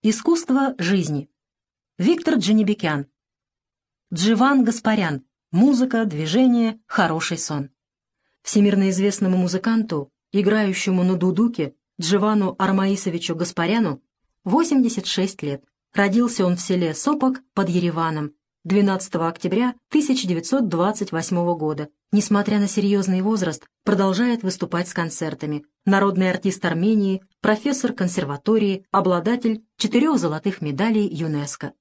Искусство жизни. Виктор Дженебекян. Дживан Гаспарян. Музыка, движение, хороший сон. Всемирно известному музыканту, играющему на дудуке, Дживану Армаисовичу Гаспаряну, 86 лет. Родился он в селе Сопок под Ереваном 12 октября 1928 года. Несмотря на серьезный возраст, продолжает выступать с концертами. Народный артист Армении, профессор консерватории, обладатель четырех золотых медалей ЮНЕСКО.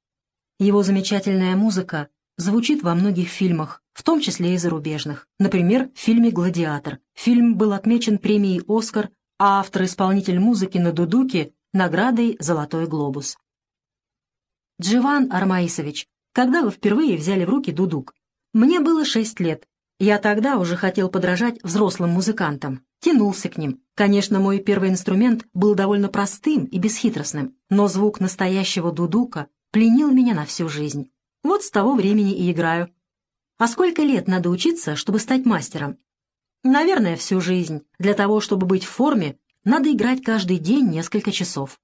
Его замечательная музыка звучит во многих фильмах, в том числе и зарубежных. Например, в фильме «Гладиатор». Фильм был отмечен премией «Оскар», а автор-исполнитель музыки на дудуке — наградой «Золотой глобус». Дживан Армаисович, когда вы впервые взяли в руки дудук? Мне было шесть лет. Я тогда уже хотел подражать взрослым музыкантам, тянулся к ним. Конечно, мой первый инструмент был довольно простым и бесхитростным, но звук настоящего дудука пленил меня на всю жизнь. Вот с того времени и играю. А сколько лет надо учиться, чтобы стать мастером? Наверное, всю жизнь. Для того, чтобы быть в форме, надо играть каждый день несколько часов.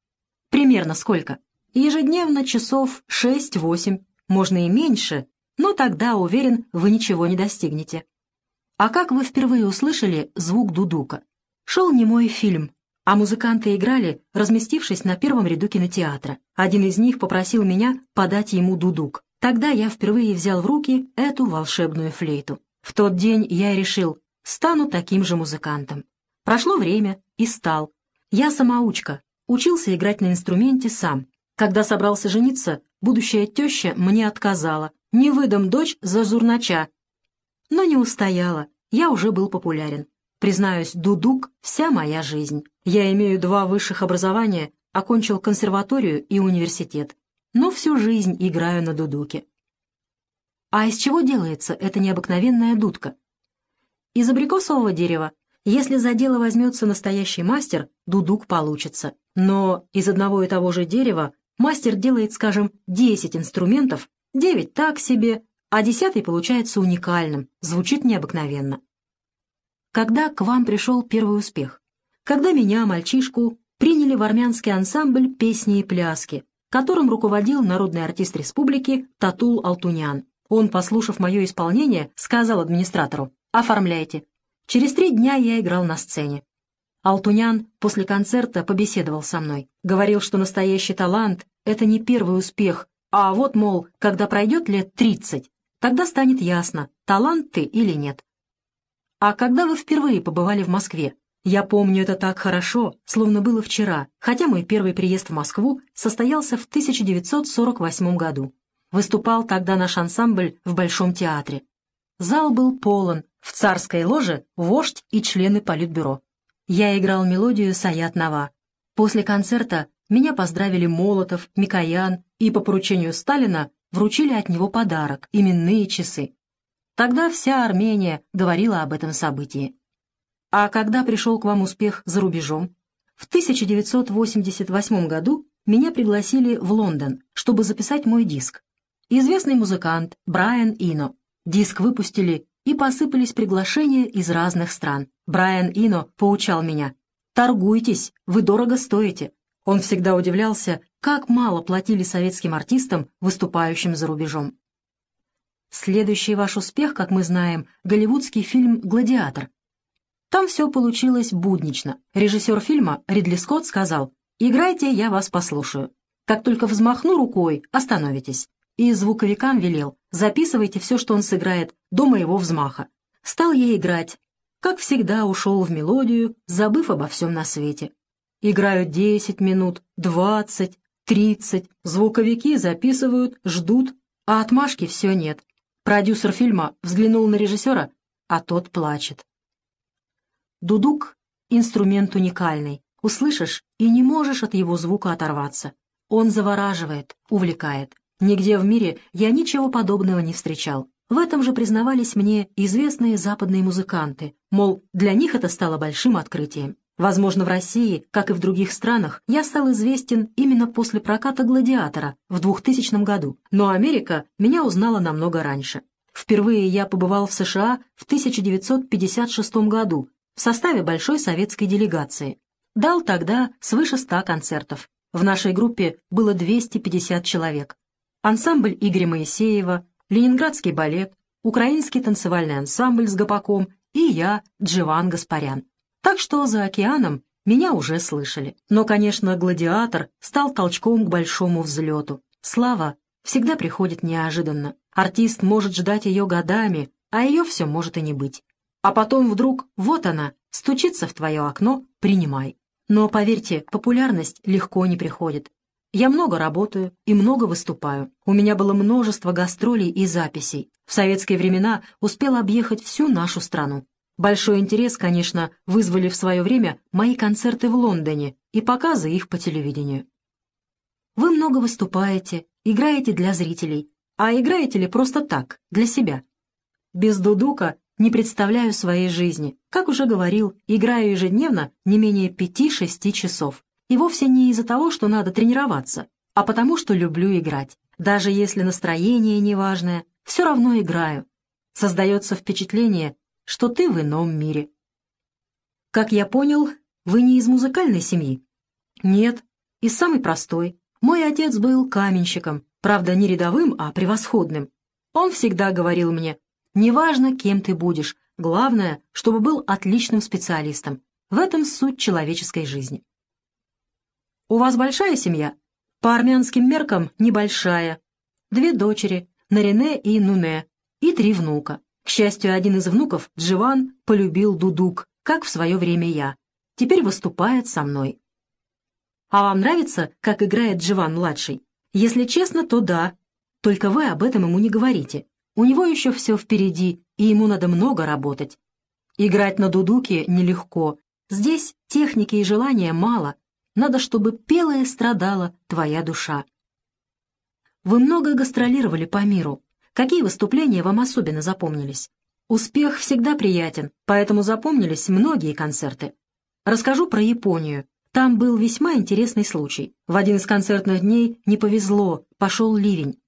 Примерно сколько? Ежедневно часов 6-8, можно и меньше, но тогда, уверен, вы ничего не достигнете. А как вы впервые услышали звук дудука? Шел немой фильм, а музыканты играли, разместившись на первом ряду кинотеатра. Один из них попросил меня подать ему дудук. Тогда я впервые взял в руки эту волшебную флейту. В тот день я решил, стану таким же музыкантом. Прошло время, и стал. Я самоучка, учился играть на инструменте сам. Когда собрался жениться, будущая теща мне отказала. Не выдам дочь за журнача. Но не устояла, я уже был популярен. Признаюсь, дудук — вся моя жизнь. Я имею два высших образования, окончил консерваторию и университет. Но всю жизнь играю на дудуке. А из чего делается эта необыкновенная дудка? Из абрикосового дерева. Если за дело возьмется настоящий мастер, дудук получится. Но из одного и того же дерева мастер делает, скажем, 10 инструментов, 9 так себе, а десятый получается уникальным, звучит необыкновенно. Когда к вам пришел первый успех? Когда меня, мальчишку, приняли в армянский ансамбль песни и пляски, которым руководил народный артист республики Татул Алтунян. Он, послушав мое исполнение, сказал администратору «Оформляйте». Через три дня я играл на сцене. Алтунян после концерта побеседовал со мной. Говорил, что настоящий талант — это не первый успех, а вот, мол, когда пройдет лет тридцать, тогда станет ясно, талант ты или нет. А когда вы впервые побывали в Москве? Я помню это так хорошо, словно было вчера, хотя мой первый приезд в Москву состоялся в 1948 году. Выступал тогда наш ансамбль в Большом театре. Зал был полон, в царской ложе вождь и члены политбюро. Я играл мелодию «Саят Нава». После концерта меня поздравили Молотов, Микоян и по поручению Сталина вручили от него подарок — именные часы. Тогда вся Армения говорила об этом событии. А когда пришел к вам успех за рубежом? В 1988 году меня пригласили в Лондон, чтобы записать мой диск. Известный музыкант Брайан Ино. Диск выпустили и посыпались приглашения из разных стран. Брайан Ино поучал меня. «Торгуйтесь, вы дорого стоите». Он всегда удивлялся, как мало платили советским артистам, выступающим за рубежом. Следующий ваш успех, как мы знаем, голливудский фильм «Гладиатор». Там все получилось буднично. Режиссер фильма Ридли Скотт сказал «Играйте, я вас послушаю. Как только взмахну рукой, остановитесь». И звуковикам велел «Записывайте все, что он сыграет, до моего взмаха». Стал я играть. Как всегда ушел в мелодию, забыв обо всем на свете. Играют десять минут, двадцать, тридцать. Звуковики записывают, ждут, а отмашки все нет. Продюсер фильма взглянул на режиссера, а тот плачет. Дудук — инструмент уникальный. Услышишь и не можешь от его звука оторваться. Он завораживает, увлекает. Нигде в мире я ничего подобного не встречал. В этом же признавались мне известные западные музыканты, мол, для них это стало большим открытием. Возможно, в России, как и в других странах, я стал известен именно после проката «Гладиатора» в 2000 году, но Америка меня узнала намного раньше. Впервые я побывал в США в 1956 году в составе большой советской делегации. Дал тогда свыше ста концертов. В нашей группе было 250 человек. Ансамбль Игоря Моисеева, Ленинградский балет, Украинский танцевальный ансамбль с гопаком и я, Дживан Гаспарян. Так что за океаном меня уже слышали. Но, конечно, «Гладиатор» стал толчком к большому взлету. Слава всегда приходит неожиданно. Артист может ждать ее годами, а ее все может и не быть. А потом вдруг, вот она, стучится в твое окно, принимай. Но, поверьте, популярность легко не приходит. Я много работаю и много выступаю. У меня было множество гастролей и записей. В советские времена успел объехать всю нашу страну. Большой интерес, конечно, вызвали в свое время мои концерты в Лондоне и показы их по телевидению. Вы много выступаете, играете для зрителей, а играете ли просто так, для себя? Без дудука не представляю своей жизни. Как уже говорил, играю ежедневно не менее пяти-шести часов. И вовсе не из-за того, что надо тренироваться, а потому что люблю играть. Даже если настроение неважное, все равно играю. Создается впечатление, что ты в ином мире. Как я понял, вы не из музыкальной семьи? Нет, из самой простой. Мой отец был каменщиком, правда, не рядовым, а превосходным. Он всегда говорил мне, неважно, кем ты будешь, главное, чтобы был отличным специалистом. В этом суть человеческой жизни. У вас большая семья? По армянским меркам небольшая. Две дочери, Нарине и Нуне, и три внука. К счастью, один из внуков, Дживан, полюбил дудук, как в свое время я. Теперь выступает со мной. А вам нравится, как играет Дживан-младший? Если честно, то да. Только вы об этом ему не говорите. У него еще все впереди, и ему надо много работать. Играть на дудуке нелегко. Здесь техники и желания мало. Надо, чтобы пела и страдала твоя душа. Вы много гастролировали по миру. Какие выступления вам особенно запомнились? Успех всегда приятен, поэтому запомнились многие концерты. Расскажу про Японию. Там был весьма интересный случай. В один из концертных дней не повезло, пошел ливень.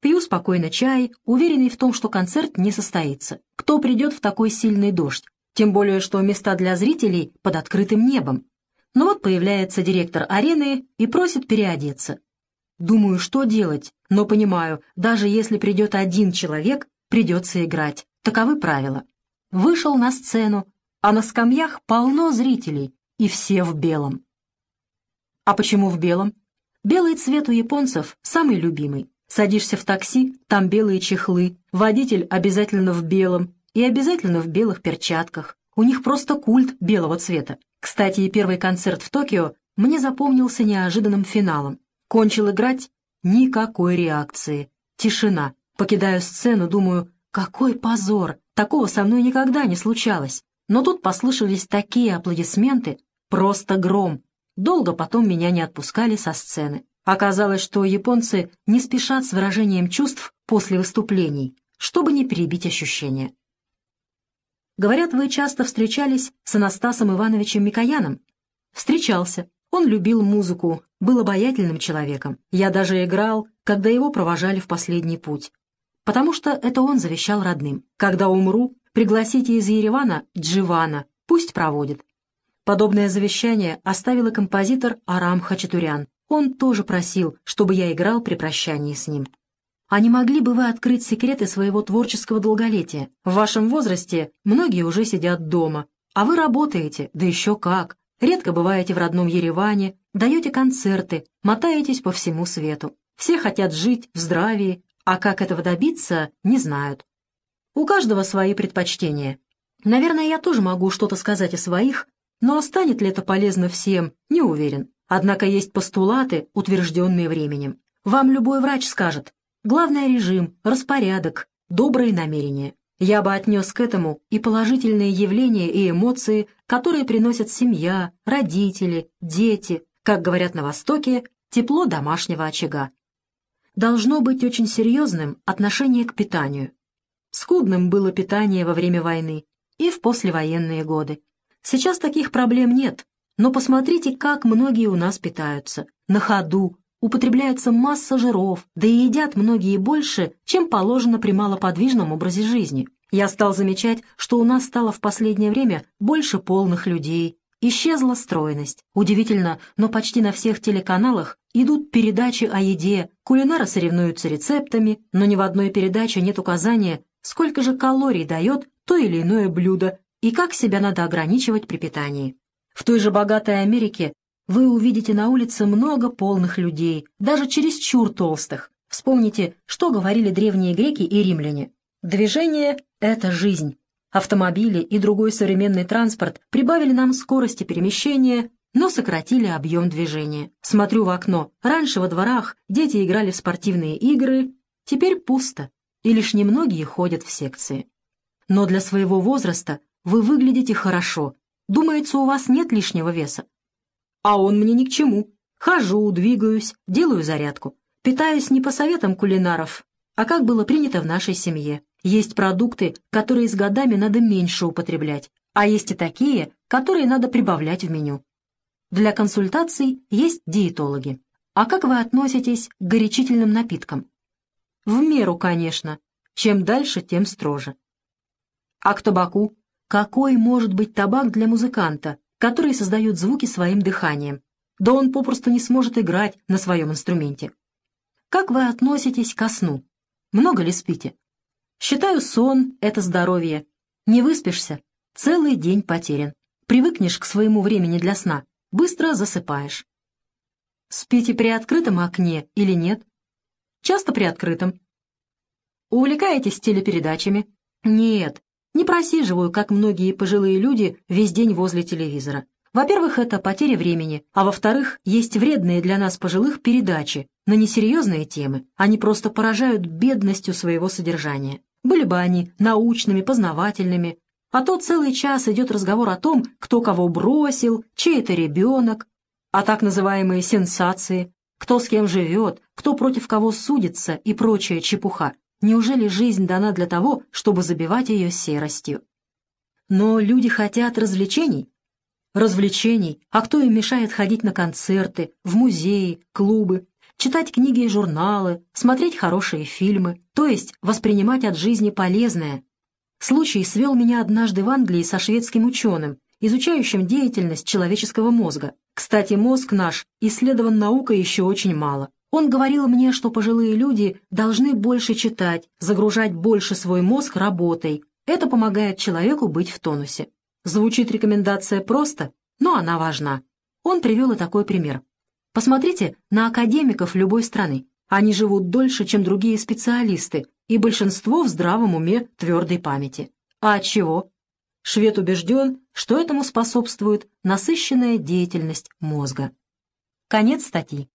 Пью спокойно чай, уверенный в том, что концерт не состоится. Кто придет в такой сильный дождь? Тем более, что места для зрителей под открытым небом. Но вот появляется директор арены и просит переодеться. Думаю, что делать, но понимаю, даже если придет один человек, придется играть. Таковы правила. Вышел на сцену, а на скамьях полно зрителей, и все в белом. А почему в белом? Белый цвет у японцев самый любимый. Садишься в такси, там белые чехлы, водитель обязательно в белом и обязательно в белых перчатках. У них просто культ белого цвета. Кстати, первый концерт в Токио мне запомнился неожиданным финалом. Кончил играть — никакой реакции. Тишина. Покидаю сцену, думаю, какой позор, такого со мной никогда не случалось. Но тут послышались такие аплодисменты, просто гром. Долго потом меня не отпускали со сцены. Оказалось, что японцы не спешат с выражением чувств после выступлений, чтобы не перебить ощущения. Говорят, вы часто встречались с Анастасом Ивановичем Микояном? Встречался. Он любил музыку, был обаятельным человеком. Я даже играл, когда его провожали в последний путь. Потому что это он завещал родным. Когда умру, пригласите из Еревана Дживана, пусть проводит. Подобное завещание оставил и композитор Арам Хачатурян. Он тоже просил, чтобы я играл при прощании с ним. А не могли бы вы открыть секреты своего творческого долголетия? В вашем возрасте многие уже сидят дома, а вы работаете, да еще как. Редко бываете в родном Ереване, даете концерты, мотаетесь по всему свету. Все хотят жить в здравии, а как этого добиться, не знают. У каждого свои предпочтения. Наверное, я тоже могу что-то сказать о своих, но станет ли это полезно всем, не уверен. Однако есть постулаты, утвержденные временем. Вам любой врач скажет, главное режим, распорядок, добрые намерения. Я бы отнес к этому и положительные явления и эмоции, которые приносят семья, родители, дети, как говорят на Востоке, тепло домашнего очага. Должно быть очень серьезным отношение к питанию. Скудным было питание во время войны и в послевоенные годы. Сейчас таких проблем нет, но посмотрите, как многие у нас питаются. На ходу, употребляется масса жиров, да и едят многие больше, чем положено при малоподвижном образе жизни. Я стал замечать, что у нас стало в последнее время больше полных людей, исчезла стройность. Удивительно, но почти на всех телеканалах идут передачи о еде, кулинары соревнуются рецептами, но ни в одной передаче нет указания, сколько же калорий дает то или иное блюдо и как себя надо ограничивать при питании. В той же богатой Америке вы увидите на улице много полных людей, даже чересчур толстых. Вспомните, что говорили древние греки и римляне. Движение — это жизнь. Автомобили и другой современный транспорт прибавили нам скорости перемещения, но сократили объем движения. Смотрю в окно. Раньше во дворах дети играли в спортивные игры, теперь пусто, и лишь немногие ходят в секции. Но для своего возраста вы выглядите хорошо. Думается, у вас нет лишнего веса. А он мне ни к чему. Хожу, двигаюсь, делаю зарядку. Питаюсь не по советам кулинаров, а как было принято в нашей семье. Есть продукты, которые с годами надо меньше употреблять, а есть и такие, которые надо прибавлять в меню. Для консультаций есть диетологи. А как вы относитесь к горячительным напиткам? В меру, конечно. Чем дальше, тем строже. А к табаку? Какой может быть табак для музыканта, который создает звуки своим дыханием? Да он попросту не сможет играть на своем инструменте. Как вы относитесь ко сну? Много ли спите? Считаю, сон — это здоровье. Не выспишься — целый день потерян. Привыкнешь к своему времени для сна, быстро засыпаешь. Спите при открытом окне или нет? Часто при открытом. Увлекаетесь телепередачами? Нет, не просиживаю, как многие пожилые люди, весь день возле телевизора. Во-первых, это потеря времени, а во-вторых, есть вредные для нас пожилых передачи на несерьезные темы. Они просто поражают бедностью своего содержания. Были бы они научными, познавательными, а то целый час идет разговор о том, кто кого бросил, чей это ребенок, а так называемые сенсации, кто с кем живет, кто против кого судится и прочая чепуха. Неужели жизнь дана для того, чтобы забивать ее серостью? Но люди хотят развлечений. Развлечений, а кто им мешает ходить на концерты, в музеи, клубы, читать книги и журналы, смотреть хорошие фильмы, то есть воспринимать от жизни полезное. Случай свел меня однажды в Англии со шведским ученым, изучающим деятельность человеческого мозга. Кстати, мозг наш исследован наукой еще очень мало. Он говорил мне, что пожилые люди должны больше читать, загружать больше свой мозг работой. Это помогает человеку быть в тонусе. Звучит рекомендация просто, но она важна. Он привел и такой пример. Посмотрите на академиков любой страны. Они живут дольше, чем другие специалисты, и большинство в здравом уме твердой памяти. А чего? Швед убежден, что этому способствует насыщенная деятельность мозга. Конец статьи.